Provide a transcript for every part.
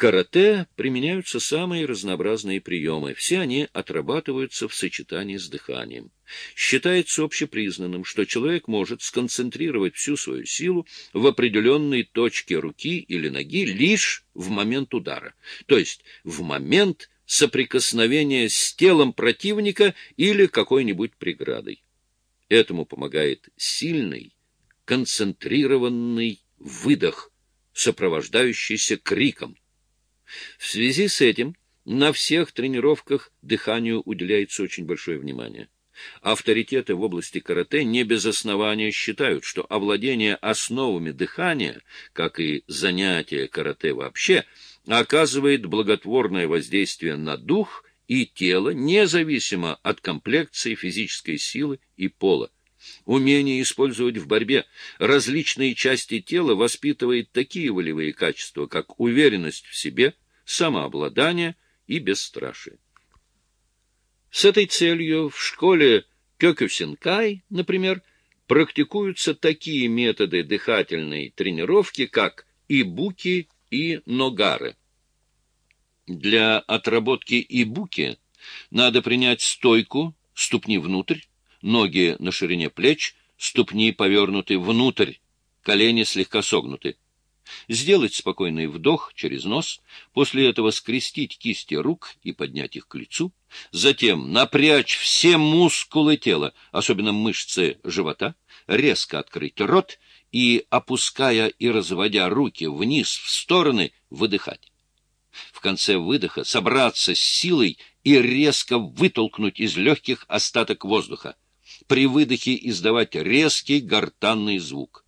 карате применяются самые разнообразные приемы. Все они отрабатываются в сочетании с дыханием. Считается общепризнанным, что человек может сконцентрировать всю свою силу в определенной точке руки или ноги лишь в момент удара, то есть в момент соприкосновения с телом противника или какой-нибудь преградой. Этому помогает сильный, концентрированный выдох, сопровождающийся криком. В связи с этим на всех тренировках дыханию уделяется очень большое внимание. Авторитеты в области карате не без основания считают, что овладение основами дыхания, как и занятие карате вообще, оказывает благотворное воздействие на дух и тело, независимо от комплекции, физической силы и пола. Умение использовать в борьбе различные части тела воспитывает такие волевые качества, как уверенность в себе, самообладание и бесстрашие. С этой целью в школе Кёкюсинкай, например, практикуются такие методы дыхательной тренировки, как ибуки и ногары. Для отработки ибуки надо принять стойку, ступни внутрь, ноги на ширине плеч, ступни повернуты внутрь, колени слегка согнуты. Сделать спокойный вдох через нос, после этого скрестить кисти рук и поднять их к лицу, затем напрячь все мускулы тела, особенно мышцы живота, резко открыть рот и, опуская и разводя руки вниз в стороны, выдыхать. В конце выдоха собраться с силой и резко вытолкнуть из легких остаток воздуха. При выдохе издавать резкий гортанный звук.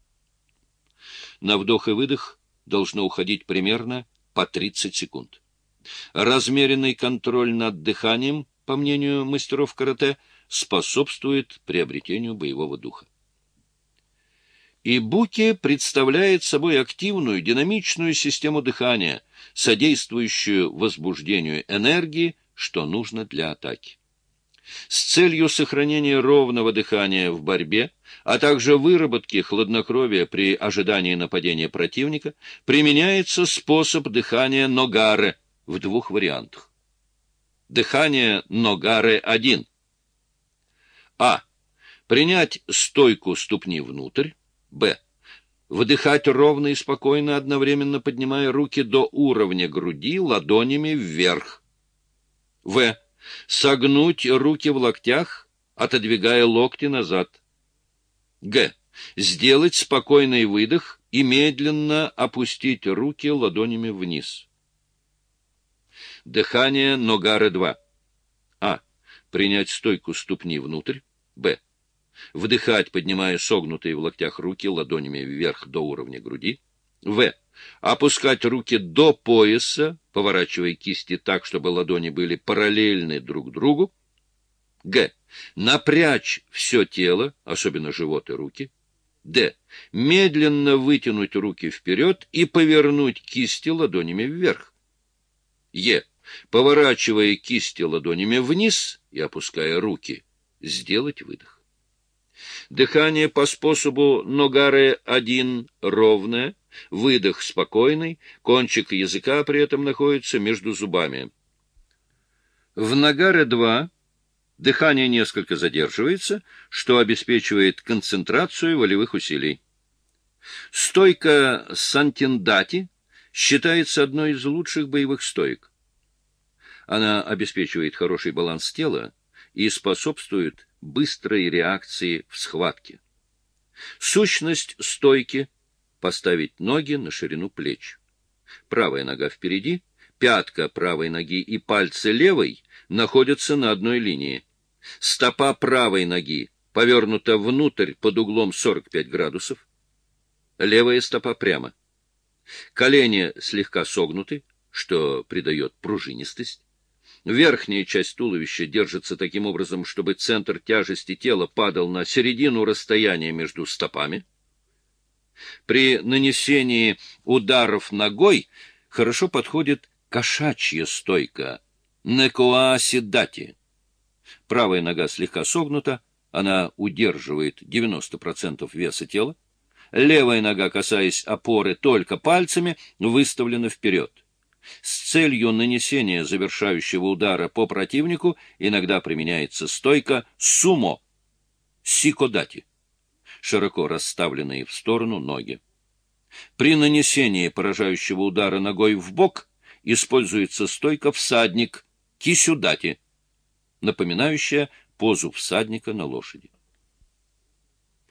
На вдох и выдох должно уходить примерно по 30 секунд. Размеренный контроль над дыханием, по мнению мастеров карате, способствует приобретению боевого духа. Ибуки представляет собой активную, динамичную систему дыхания, содействующую возбуждению энергии, что нужно для атаки. С целью сохранения ровного дыхания в борьбе, а также выработки хладнокровия при ожидании нападения противника, применяется способ дыхания Ногаре в двух вариантах. Дыхание Ногаре-1. А. Принять стойку ступни внутрь. Б. Вдыхать ровно и спокойно, одновременно поднимая руки до уровня груди ладонями вверх. В. Согнуть руки в локтях, отодвигая локти назад. Г. Сделать спокойный выдох и медленно опустить руки ладонями вниз. Дыхание Ногары-2. А. Принять стойку ступни внутрь. Б. Вдыхать, поднимая согнутые в локтях руки ладонями вверх до уровня груди. В. Опускать руки до пояса, поворачивая кисти так, чтобы ладони были параллельны друг другу. Г. Напрячь все тело, особенно живот и руки. Д. Медленно вытянуть руки вперед и повернуть кисти ладонями вверх. Е. Поворачивая кисти ладонями вниз и опуская руки, сделать выдох. Дыхание по способу Ногаре-1 ровное, выдох спокойный, кончик языка при этом находится между зубами. В Нагаре-2 дыхание несколько задерживается, что обеспечивает концентрацию волевых усилий. Стойка Сантиндати считается одной из лучших боевых стоек. Она обеспечивает хороший баланс тела и способствует быстрой реакции в схватке. Сущность стойки — поставить ноги на ширину плеч. Правая нога впереди, пятка правой ноги и пальцы левой находятся на одной линии. Стопа правой ноги повернута внутрь под углом 45 градусов. Левая стопа прямо. Колени слегка согнуты, что придает пружинистость. Верхняя часть туловища держится таким образом, чтобы центр тяжести тела падал на середину расстояния между стопами. При нанесении ударов ногой хорошо подходит кошачья стойка некоасидати. Правая нога слегка согнута, она удерживает 90% веса тела. Левая нога, касаясь опоры только пальцами, выставлена вперед. С целью нанесения завершающего удара по противнику иногда применяется стойка сумо, сикодати, широко расставленные в сторону ноги. При нанесении поражающего удара ногой в бок используется стойка всадник, кисюдати, напоминающая позу всадника на лошади.